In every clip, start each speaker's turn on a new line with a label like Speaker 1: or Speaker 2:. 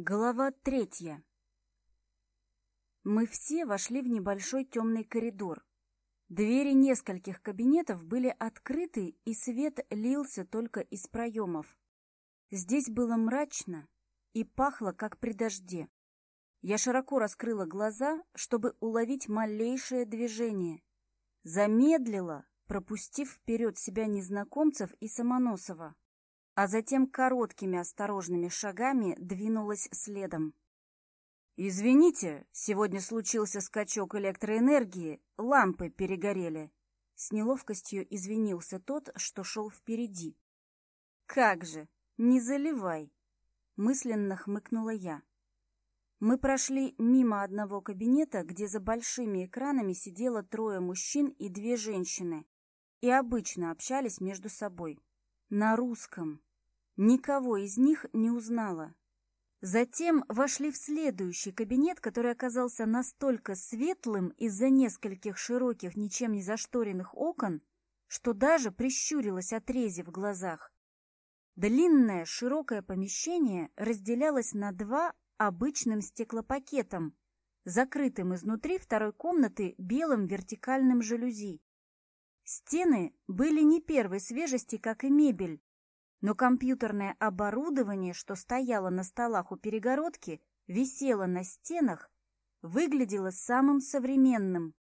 Speaker 1: Глава третья. Мы все вошли в небольшой темный коридор. Двери нескольких кабинетов были открыты, и свет лился только из проемов. Здесь было мрачно и пахло, как при дожде. Я широко раскрыла глаза, чтобы уловить малейшее движение. Замедлила, пропустив вперед себя незнакомцев и Самоносова а затем короткими осторожными шагами двинулась следом. «Извините, сегодня случился скачок электроэнергии, лампы перегорели». С неловкостью извинился тот, что шел впереди. «Как же! Не заливай!» — мысленно хмыкнула я. Мы прошли мимо одного кабинета, где за большими экранами сидело трое мужчин и две женщины и обычно общались между собой. На русском. Никого из них не узнала. Затем вошли в следующий кабинет, который оказался настолько светлым из-за нескольких широких, ничем не зашторенных окон, что даже прищурилась от рези в глазах. Длинное широкое помещение разделялось на два обычным стеклопакетом, закрытым изнутри второй комнаты белым вертикальным жалюзи. Стены были не первой свежести, как и мебель, но компьютерное оборудование, что стояло на столах у перегородки, висело на стенах, выглядело самым современным.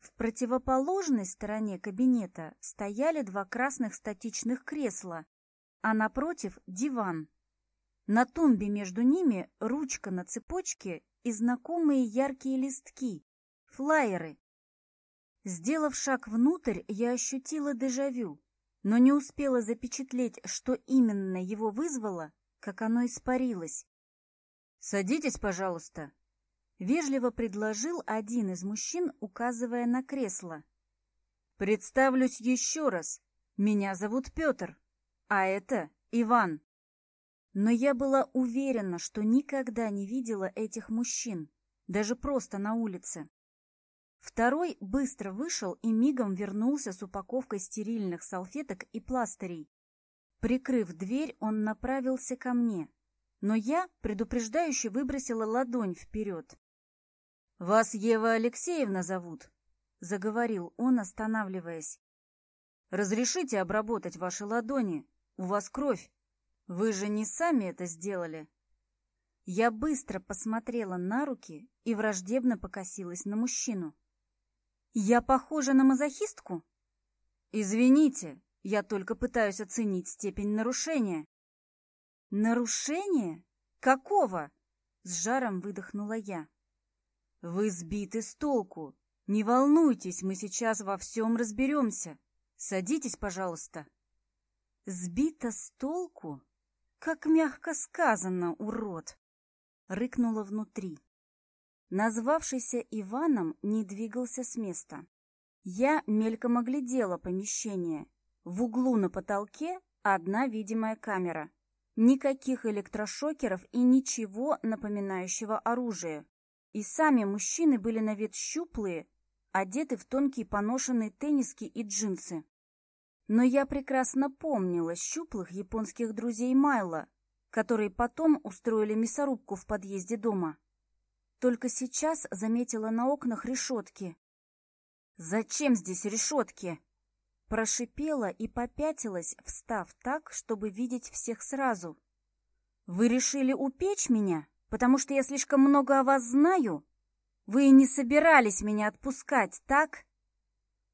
Speaker 1: В противоположной стороне кабинета стояли два красных статичных кресла, а напротив – диван. На тумбе между ними ручка на цепочке и знакомые яркие листки – флаеры. Сделав шаг внутрь, я ощутила дежавю но не успела запечатлеть, что именно его вызвало, как оно испарилось. «Садитесь, пожалуйста», — вежливо предложил один из мужчин, указывая на кресло. «Представлюсь еще раз. Меня зовут Петр, а это Иван». Но я была уверена, что никогда не видела этих мужчин, даже просто на улице. Второй быстро вышел и мигом вернулся с упаковкой стерильных салфеток и пластырей. Прикрыв дверь, он направился ко мне, но я предупреждающе выбросила ладонь вперед. «Вас Ева Алексеевна зовут», — заговорил он, останавливаясь. «Разрешите обработать ваши ладони? У вас кровь. Вы же не сами это сделали?» Я быстро посмотрела на руки и враждебно покосилась на мужчину. Я похожа на мазохистку? Извините, я только пытаюсь оценить степень нарушения. Нарушение? Какого? С жаром выдохнула я. Вы сбиты с толку. Не волнуйтесь, мы сейчас во всем разберемся. Садитесь, пожалуйста. Сбита с толку? Как мягко сказано, урод! Рыкнула внутри. Назвавшийся Иваном не двигался с места. Я мельком оглядела помещение. В углу на потолке одна видимая камера. Никаких электрошокеров и ничего напоминающего оружия. И сами мужчины были на вид щуплые, одеты в тонкие поношенные тенниски и джинсы. Но я прекрасно помнила щуплых японских друзей Майла, которые потом устроили мясорубку в подъезде дома. Только сейчас заметила на окнах решетки. «Зачем здесь решетки?» Прошипела и попятилась, встав так, чтобы видеть всех сразу. «Вы решили упечь меня, потому что я слишком много о вас знаю? Вы и не собирались меня отпускать, так?»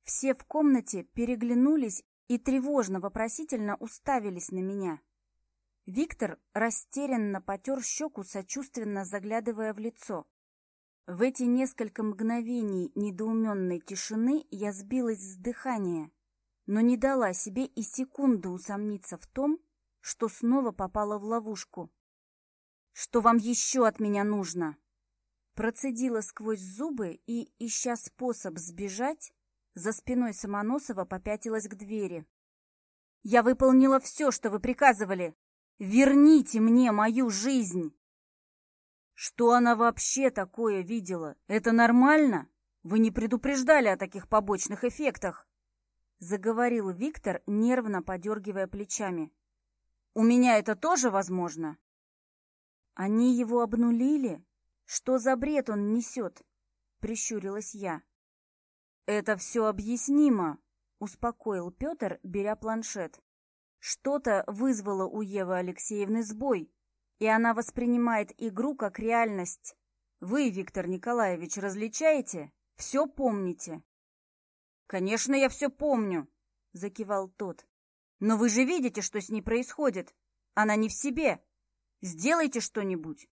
Speaker 1: Все в комнате переглянулись и тревожно-вопросительно уставились на меня. Виктор растерянно потер щеку, сочувственно заглядывая в лицо. В эти несколько мгновений недоуменной тишины я сбилась с дыхания, но не дала себе и секунды усомниться в том, что снова попала в ловушку. «Что вам еще от меня нужно?» Процедила сквозь зубы и, ища способ сбежать, за спиной Самоносова попятилась к двери. «Я выполнила все, что вы приказывали! Верните мне мою жизнь!» Что она вообще такое видела? Это нормально? Вы не предупреждали о таких побочных эффектах? Заговорил Виктор, нервно подергивая плечами. У меня это тоже возможно? Они его обнулили? Что за бред он несет? Прищурилась я. Это все объяснимо, успокоил Петр, беря планшет. Что-то вызвало у Евы Алексеевны сбой и она воспринимает игру как реальность. Вы, Виктор Николаевич, различаете? Все помните?» «Конечно, я все помню», — закивал тот. «Но вы же видите, что с ней происходит. Она не в себе. Сделайте что-нибудь».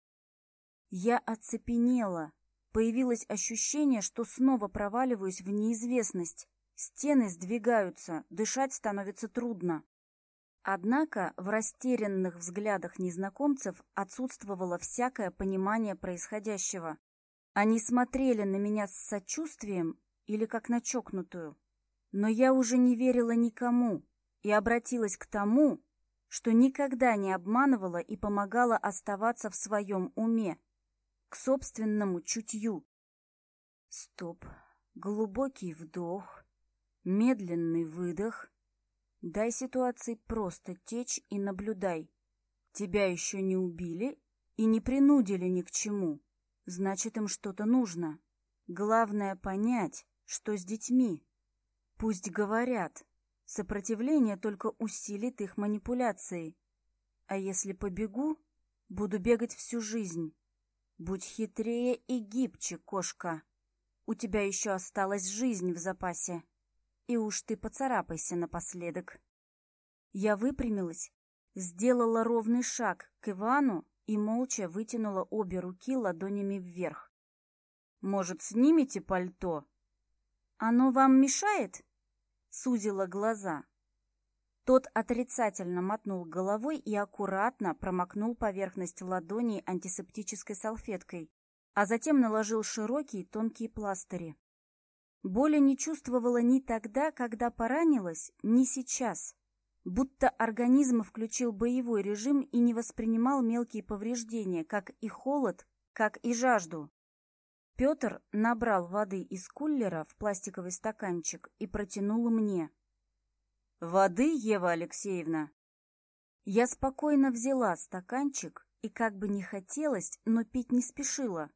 Speaker 1: Я оцепенела. Появилось ощущение, что снова проваливаюсь в неизвестность. Стены сдвигаются, дышать становится трудно. Однако в растерянных взглядах незнакомцев отсутствовало всякое понимание происходящего. Они смотрели на меня с сочувствием или как на чокнутую. Но я уже не верила никому и обратилась к тому, что никогда не обманывала и помогала оставаться в своем уме, к собственному чутью. Стоп, глубокий вдох, медленный выдох, Дай ситуации просто течь и наблюдай. Тебя еще не убили и не принудили ни к чему. Значит, им что-то нужно. Главное понять, что с детьми. Пусть говорят. Сопротивление только усилит их манипуляции. А если побегу, буду бегать всю жизнь. Будь хитрее и гибче, кошка. У тебя еще осталась жизнь в запасе и уж ты поцарапайся напоследок. Я выпрямилась, сделала ровный шаг к Ивану и молча вытянула обе руки ладонями вверх. «Может, снимете пальто?» «Оно вам мешает?» — сузила глаза. Тот отрицательно мотнул головой и аккуратно промокнул поверхность ладоней антисептической салфеткой, а затем наложил широкие тонкие пластыри. Боли не чувствовала ни тогда, когда поранилась, ни сейчас. Будто организм включил боевой режим и не воспринимал мелкие повреждения, как и холод, как и жажду. Петр набрал воды из кулера в пластиковый стаканчик и протянул мне. «Воды, Ева Алексеевна!» Я спокойно взяла стаканчик и, как бы не хотелось, но пить не спешила.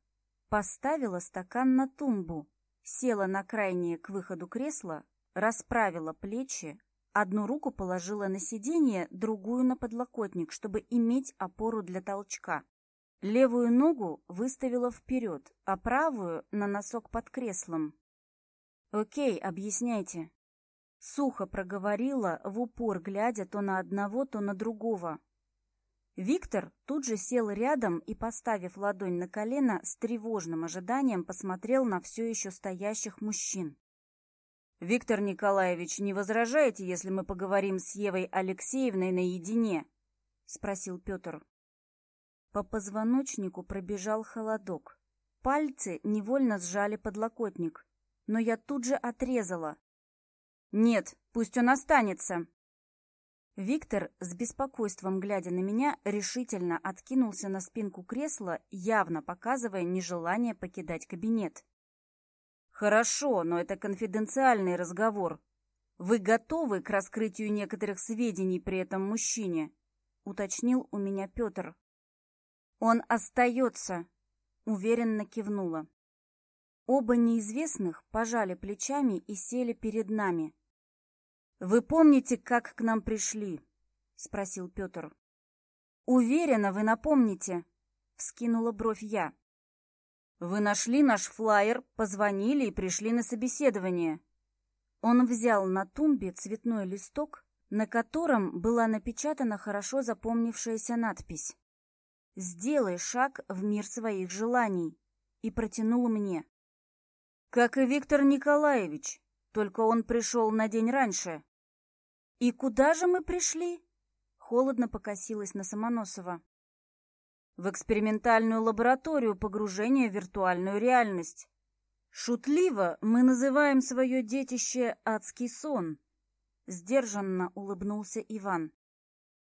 Speaker 1: Поставила стакан на тумбу, села на крайнее к выходу кресло, расправила плечи, одну руку положила на сиденье, другую на подлокотник, чтобы иметь опору для толчка. Левую ногу выставила вперед, а правую — на носок под креслом. «Окей, объясняйте». Сухо проговорила, в упор глядя то на одного, то на другого. Виктор тут же сел рядом и, поставив ладонь на колено, с тревожным ожиданием посмотрел на все еще стоящих мужчин. «Виктор Николаевич, не возражаете, если мы поговорим с Евой Алексеевной наедине?» — спросил Петр. По позвоночнику пробежал холодок. Пальцы невольно сжали подлокотник, но я тут же отрезала. «Нет, пусть он останется!» Виктор, с беспокойством глядя на меня, решительно откинулся на спинку кресла, явно показывая нежелание покидать кабинет. «Хорошо, но это конфиденциальный разговор. Вы готовы к раскрытию некоторых сведений при этом мужчине?» — уточнил у меня Петр. «Он остается!» — уверенно кивнула. Оба неизвестных пожали плечами и сели перед нами, «Вы помните, как к нам пришли?» — спросил Петр. «Уверена, вы напомните», — вскинула бровь я. «Вы нашли наш флаер, позвонили и пришли на собеседование». Он взял на тумбе цветной листок, на котором была напечатана хорошо запомнившаяся надпись. «Сделай шаг в мир своих желаний» и протянул мне. «Как и Виктор Николаевич», только он пришел на день раньше. И куда же мы пришли? Холодно покосилась на Самоносова. В экспериментальную лабораторию погружения в виртуальную реальность. Шутливо мы называем свое детище «адский сон», — сдержанно улыбнулся Иван.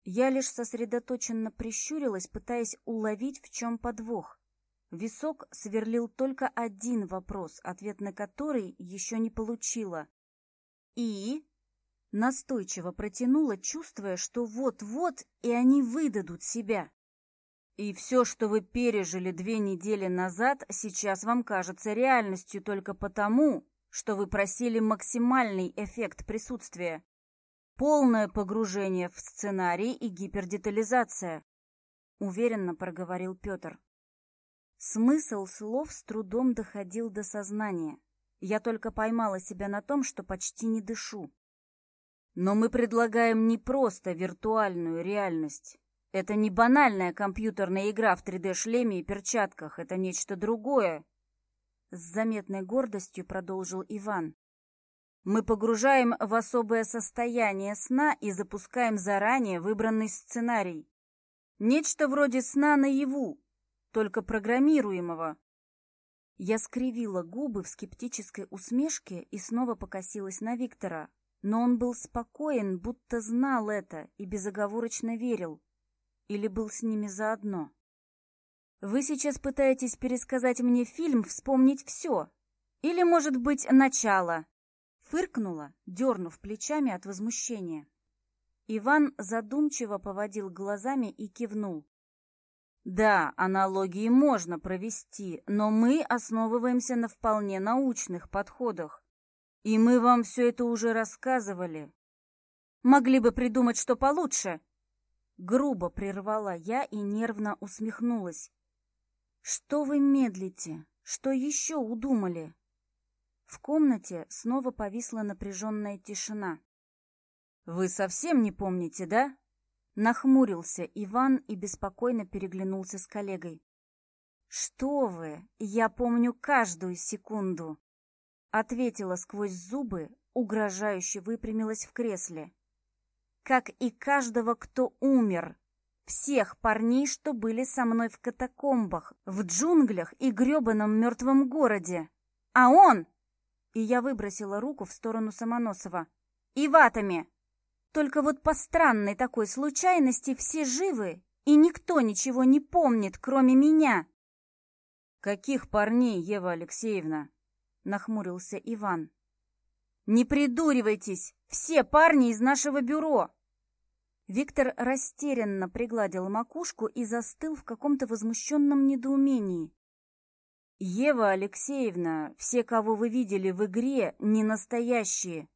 Speaker 1: Я лишь сосредоточенно прищурилась, пытаясь уловить, в чем подвох. Висок сверлил только один вопрос, ответ на который еще не получила. «И?» Настойчиво протянула, чувствуя, что вот-вот и они выдадут себя. «И все, что вы пережили две недели назад, сейчас вам кажется реальностью только потому, что вы просили максимальный эффект присутствия. Полное погружение в сценарий и гипердетализация», — уверенно проговорил Петр. Смысл слов с трудом доходил до сознания. Я только поймала себя на том, что почти не дышу. Но мы предлагаем не просто виртуальную реальность. Это не банальная компьютерная игра в 3D-шлеме и перчатках, это нечто другое. С заметной гордостью продолжил Иван. Мы погружаем в особое состояние сна и запускаем заранее выбранный сценарий. Нечто вроде сна наяву, только программируемого. Я скривила губы в скептической усмешке и снова покосилась на Виктора. Но он был спокоен, будто знал это и безоговорочно верил. Или был с ними заодно. «Вы сейчас пытаетесь пересказать мне фильм, вспомнить все. Или, может быть, начало?» Фыркнула, дернув плечами от возмущения. Иван задумчиво поводил глазами и кивнул. Да, аналогии можно провести, но мы основываемся на вполне научных подходах. И мы вам все это уже рассказывали. Могли бы придумать что получше. Грубо прервала я и нервно усмехнулась. Что вы медлите? Что еще удумали? В комнате снова повисла напряженная тишина. Вы совсем не помните, да? Нахмурился Иван и беспокойно переглянулся с коллегой. «Что вы! Я помню каждую секунду!» Ответила сквозь зубы, угрожающе выпрямилась в кресле. «Как и каждого, кто умер!» Всех парней, что были со мной в катакомбах, в джунглях и грёбаном мертвом городе. А он! И я выбросила руку в сторону Самоносова. И ватами! Только вот по странной такой случайности все живы, и никто ничего не помнит, кроме меня. «Каких парней, Ева Алексеевна?» — нахмурился Иван. «Не придуривайтесь! Все парни из нашего бюро!» Виктор растерянно пригладил макушку и застыл в каком-то возмущенном недоумении. «Ева Алексеевна, все, кого вы видели в игре, не настоящие.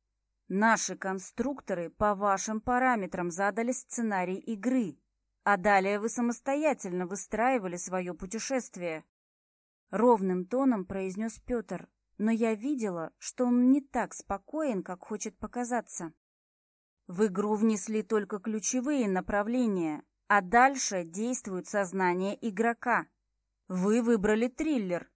Speaker 1: Наши конструкторы по вашим параметрам задали сценарий игры, а далее вы самостоятельно выстраивали свое путешествие. Ровным тоном произнес Петр, но я видела, что он не так спокоен, как хочет показаться. В игру внесли только ключевые направления, а дальше действует сознание игрока. Вы выбрали триллер.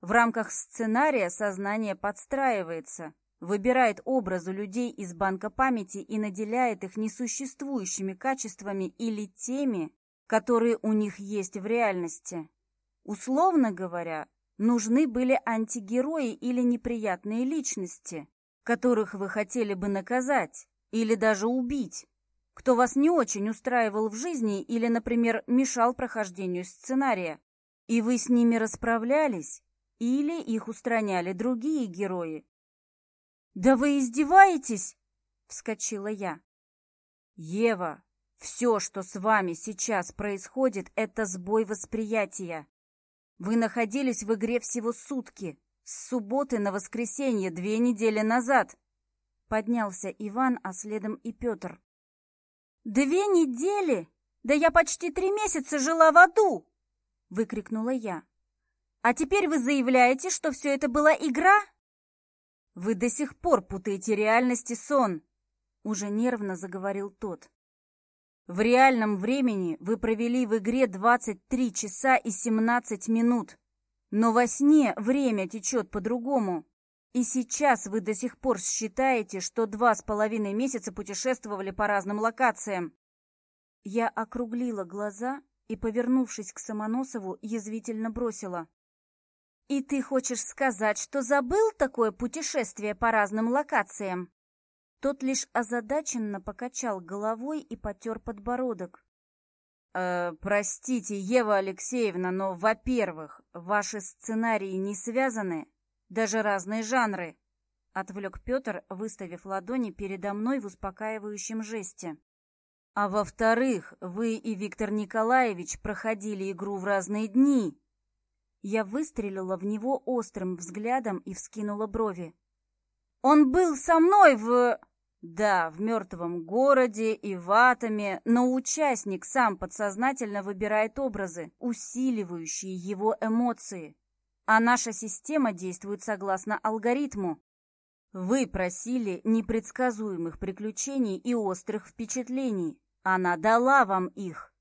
Speaker 1: В рамках сценария сознание подстраивается, выбирает образы людей из банка памяти и наделяет их несуществующими качествами или теми, которые у них есть в реальности. Условно говоря, нужны были антигерои или неприятные личности, которых вы хотели бы наказать или даже убить, кто вас не очень устраивал в жизни или, например, мешал прохождению сценария, и вы с ними расправлялись, или их устраняли другие герои, «Да вы издеваетесь?» — вскочила я. «Ева, все, что с вами сейчас происходит, это сбой восприятия. Вы находились в игре всего сутки, с субботы на воскресенье две недели назад». Поднялся Иван, а следом и Петр. «Две недели? Да я почти три месяца жила в аду!» — выкрикнула я. «А теперь вы заявляете, что все это была игра?» Вы до сих пор путаете реальность и сон, уже нервно заговорил тот. В реальном времени вы провели в игре 23 часа и 17 минут. Но во сне время течет по-другому. И сейчас вы до сих пор считаете, что два с половиной месяца путешествовали по разным локациям. Я округлила глаза и, повернувшись к Самоносову, язвительно бросила. И ты хочешь сказать, что забыл такое путешествие по разным локациям? Тот лишь озадаченно покачал головой и потер подбородок. Э, простите, Ева Алексеевна, но, во-первых, ваши сценарии не связаны, даже разные жанры, отвлек Петр, выставив ладони передо мной в успокаивающем жесте. А во-вторых, вы и Виктор Николаевич проходили игру в разные дни, я выстрелила в него острым взглядом и вскинула брови. «Он был со мной в...» «Да, в мертвом городе и в атоме, но участник сам подсознательно выбирает образы, усиливающие его эмоции. А наша система действует согласно алгоритму. Вы просили непредсказуемых приключений и острых впечатлений. Она дала вам их».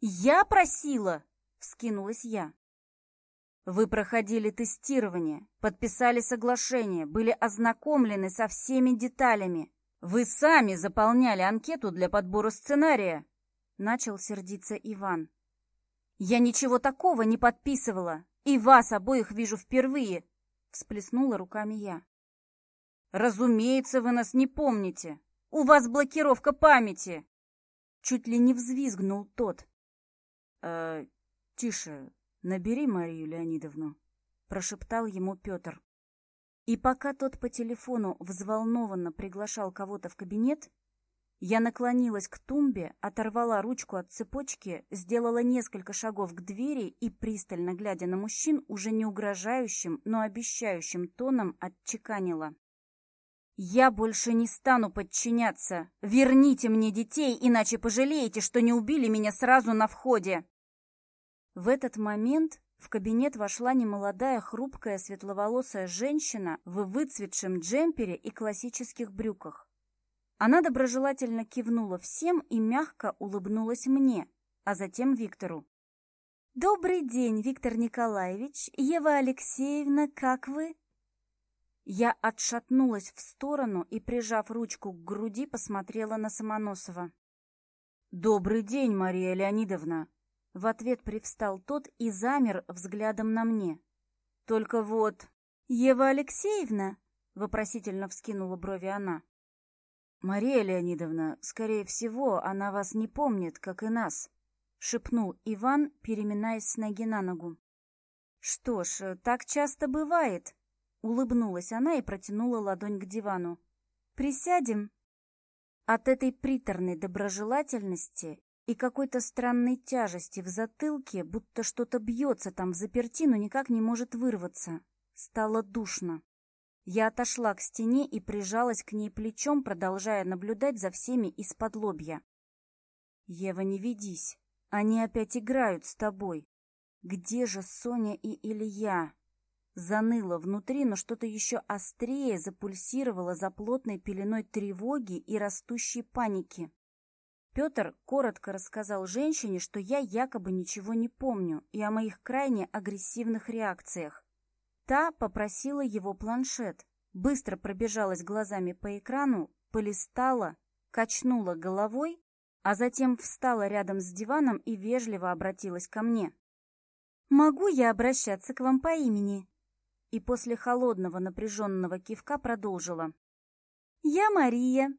Speaker 1: «Я просила!» — вскинулась я. Вы проходили тестирование, подписали соглашение, были ознакомлены со всеми деталями. Вы сами заполняли анкету для подбора сценария. Начал сердиться Иван. Я ничего такого не подписывала, и вас обоих вижу впервые. Всплеснула руками я. Разумеется, вы нас не помните. У вас блокировка памяти. Чуть ли не взвизгнул тот. Э, тише, «Набери Марию Леонидовну», — прошептал ему Петр. И пока тот по телефону взволнованно приглашал кого-то в кабинет, я наклонилась к тумбе, оторвала ручку от цепочки, сделала несколько шагов к двери и, пристально глядя на мужчин, уже не угрожающим, но обещающим тоном отчеканила. «Я больше не стану подчиняться! Верните мне детей, иначе пожалеете, что не убили меня сразу на входе!» В этот момент в кабинет вошла немолодая, хрупкая, светловолосая женщина в выцветшем джемпере и классических брюках. Она доброжелательно кивнула всем и мягко улыбнулась мне, а затем Виктору. «Добрый день, Виктор Николаевич, Ева Алексеевна, как вы?» Я отшатнулась в сторону и, прижав ручку к груди, посмотрела на Самоносова. «Добрый день, Мария Леонидовна!» В ответ привстал тот и замер взглядом на мне. Только вот... «Ева Алексеевна?» — вопросительно вскинула брови она. «Мария Леонидовна, скорее всего, она вас не помнит, как и нас», — шепнул Иван, переминаясь с ноги на ногу. «Что ж, так часто бывает», — улыбнулась она и протянула ладонь к дивану. «Присядем?» От этой приторной доброжелательности и какой-то странной тяжести в затылке, будто что-то бьется там в заперти, но никак не может вырваться. Стало душно. Я отошла к стене и прижалась к ней плечом, продолжая наблюдать за всеми из-под лобья. «Ева, не ведись. Они опять играют с тобой. Где же Соня и Илья?» Заныло внутри, но что-то еще острее запульсировало за плотной пеленой тревоги и растущей паники. Петр коротко рассказал женщине, что я якобы ничего не помню и о моих крайне агрессивных реакциях. Та попросила его планшет, быстро пробежалась глазами по экрану, полистала, качнула головой, а затем встала рядом с диваном и вежливо обратилась ко мне. «Могу я обращаться к вам по имени?» И после холодного напряженного кивка продолжила. «Я Мария,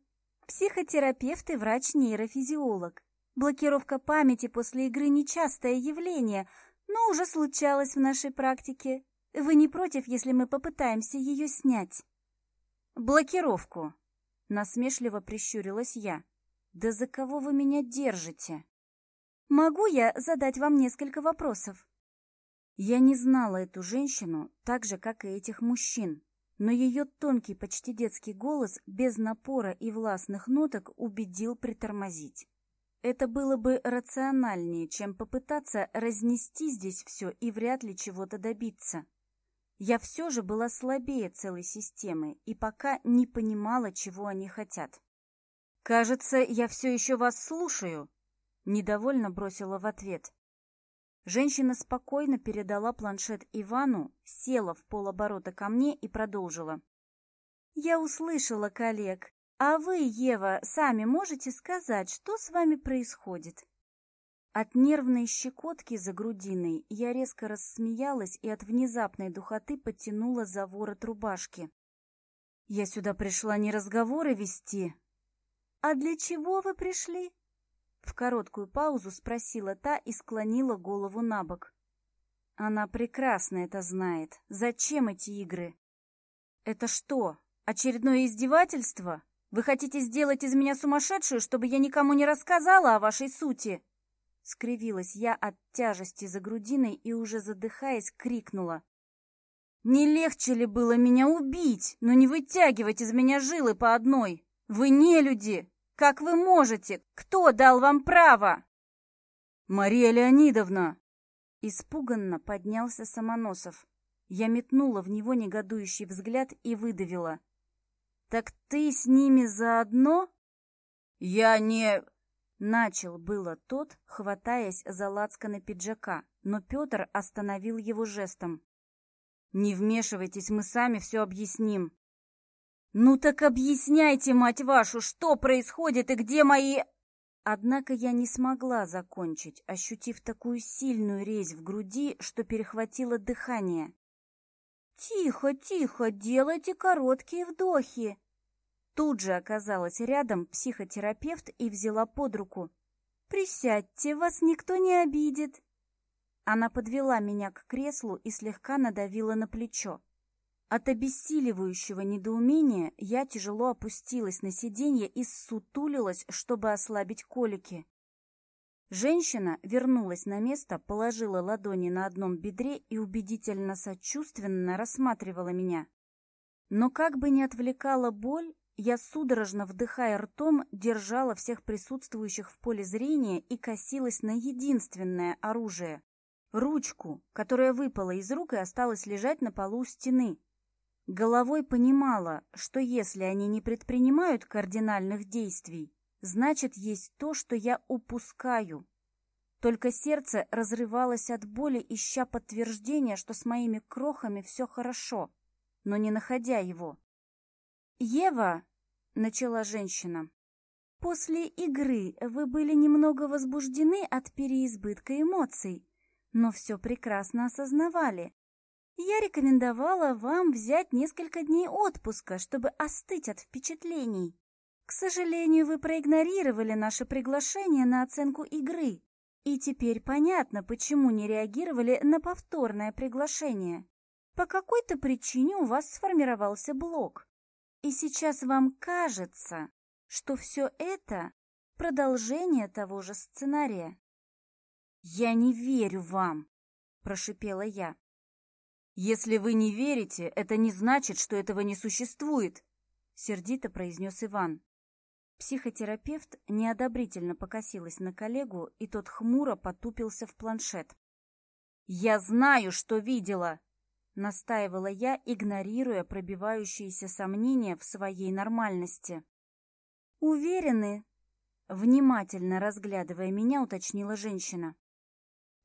Speaker 1: Психотерапевт и врач-нейрофизиолог. Блокировка памяти после игры – нечастое явление, но уже случалось в нашей практике. Вы не против, если мы попытаемся ее снять? Блокировку. Насмешливо прищурилась я. Да за кого вы меня держите? Могу я задать вам несколько вопросов? Я не знала эту женщину так же, как и этих мужчин но ее тонкий, почти детский голос без напора и властных ноток убедил притормозить. Это было бы рациональнее, чем попытаться разнести здесь все и вряд ли чего-то добиться. Я все же была слабее целой системы и пока не понимала, чего они хотят. «Кажется, я все еще вас слушаю», — недовольно бросила в ответ. Женщина спокойно передала планшет Ивану, села в полоборота ко мне и продолжила. «Я услышала коллег. А вы, Ева, сами можете сказать, что с вами происходит?» От нервной щекотки за грудиной я резко рассмеялась и от внезапной духоты потянула за ворот рубашки. «Я сюда пришла не разговоры вести». «А для чего вы пришли?» В короткую паузу спросила та и склонила голову на бок. Она прекрасно это знает. Зачем эти игры? Это что, очередное издевательство? Вы хотите сделать из меня сумасшедшую, чтобы я никому не рассказала о вашей сути? Скривилась я от тяжести за грудиной и уже задыхаясь крикнула. Не легче ли было меня убить, но не вытягивать из меня жилы по одной? Вы не люди, как вы можете? Кто дал вам право?» «Мария Леонидовна!» Испуганно поднялся Самоносов. Я метнула в него негодующий взгляд и выдавила. «Так ты с ними заодно?» «Я не...» Начал было тот, хватаясь за лацканы пиджака, но Петр остановил его жестом. «Не вмешивайтесь, мы сами все объясним». «Ну так объясняйте, мать вашу, что происходит и где мои...» Однако я не смогла закончить, ощутив такую сильную резь в груди, что перехватило дыхание. «Тихо, тихо, делайте короткие вдохи!» Тут же оказалась рядом психотерапевт и взяла под руку. «Присядьте, вас никто не обидит!» Она подвела меня к креслу и слегка надавила на плечо. От обессиливающего недоумения я тяжело опустилась на сиденье и ссутулилась, чтобы ослабить колики. Женщина вернулась на место, положила ладони на одном бедре и убедительно сочувственно рассматривала меня. Но как бы ни отвлекала боль, я, судорожно вдыхая ртом, держала всех присутствующих в поле зрения и косилась на единственное оружие — ручку, которая выпала из рук и осталась лежать на полу у стены, Головой понимала, что если они не предпринимают кардинальных действий, значит, есть то, что я упускаю. Только сердце разрывалось от боли, ища подтверждения, что с моими крохами все хорошо, но не находя его. «Ева!» — начала женщина. «После игры вы были немного возбуждены от переизбытка эмоций, но все прекрасно осознавали я рекомендовала вам взять несколько дней отпуска, чтобы остыть от впечатлений. К сожалению, вы проигнорировали наше приглашение на оценку игры. И теперь понятно, почему не реагировали на повторное приглашение. По какой-то причине у вас сформировался блок. И сейчас вам кажется, что все это – продолжение того же сценария. «Я не верю вам!» – прошипела я. «Если вы не верите, это не значит, что этого не существует», — сердито произнес Иван. Психотерапевт неодобрительно покосилась на коллегу, и тот хмуро потупился в планшет. «Я знаю, что видела!» — настаивала я, игнорируя пробивающиеся сомнения в своей нормальности. «Уверены?» — внимательно разглядывая меня, уточнила женщина.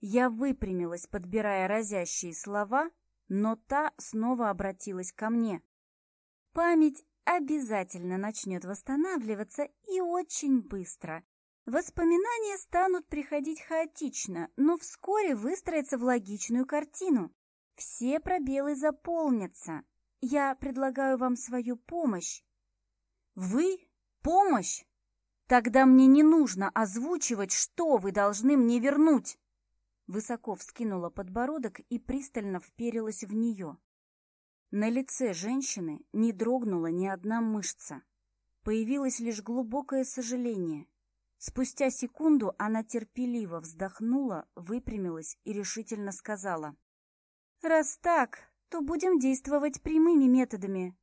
Speaker 1: Я выпрямилась, подбирая разящие слова, но та снова обратилась ко мне. Память обязательно начнет восстанавливаться и очень быстро. Воспоминания станут приходить хаотично, но вскоре выстроятся в логичную картину. Все пробелы заполнятся. Я предлагаю вам свою помощь. Вы? Помощь? Тогда мне не нужно озвучивать, что вы должны мне вернуть. Высоко вскинула подбородок и пристально вперилась в нее. На лице женщины не дрогнула ни одна мышца. Появилось лишь глубокое сожаление. Спустя секунду она терпеливо вздохнула, выпрямилась и решительно сказала. «Раз так, то будем действовать прямыми методами.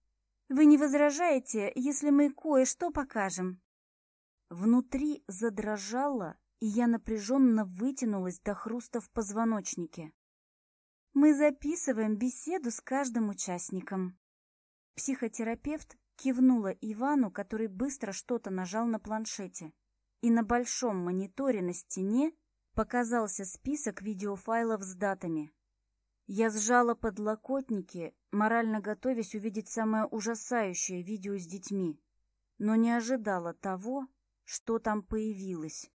Speaker 1: Вы не возражаете, если мы кое-что покажем?» Внутри задрожало и я напряженно вытянулась до хруста в позвоночнике. Мы записываем беседу с каждым участником. Психотерапевт кивнула Ивану, который быстро что-то нажал на планшете. И на большом мониторе на стене показался список видеофайлов с датами. Я сжала подлокотники, морально готовясь увидеть самое ужасающее видео с детьми, но не ожидала того, что там появилось.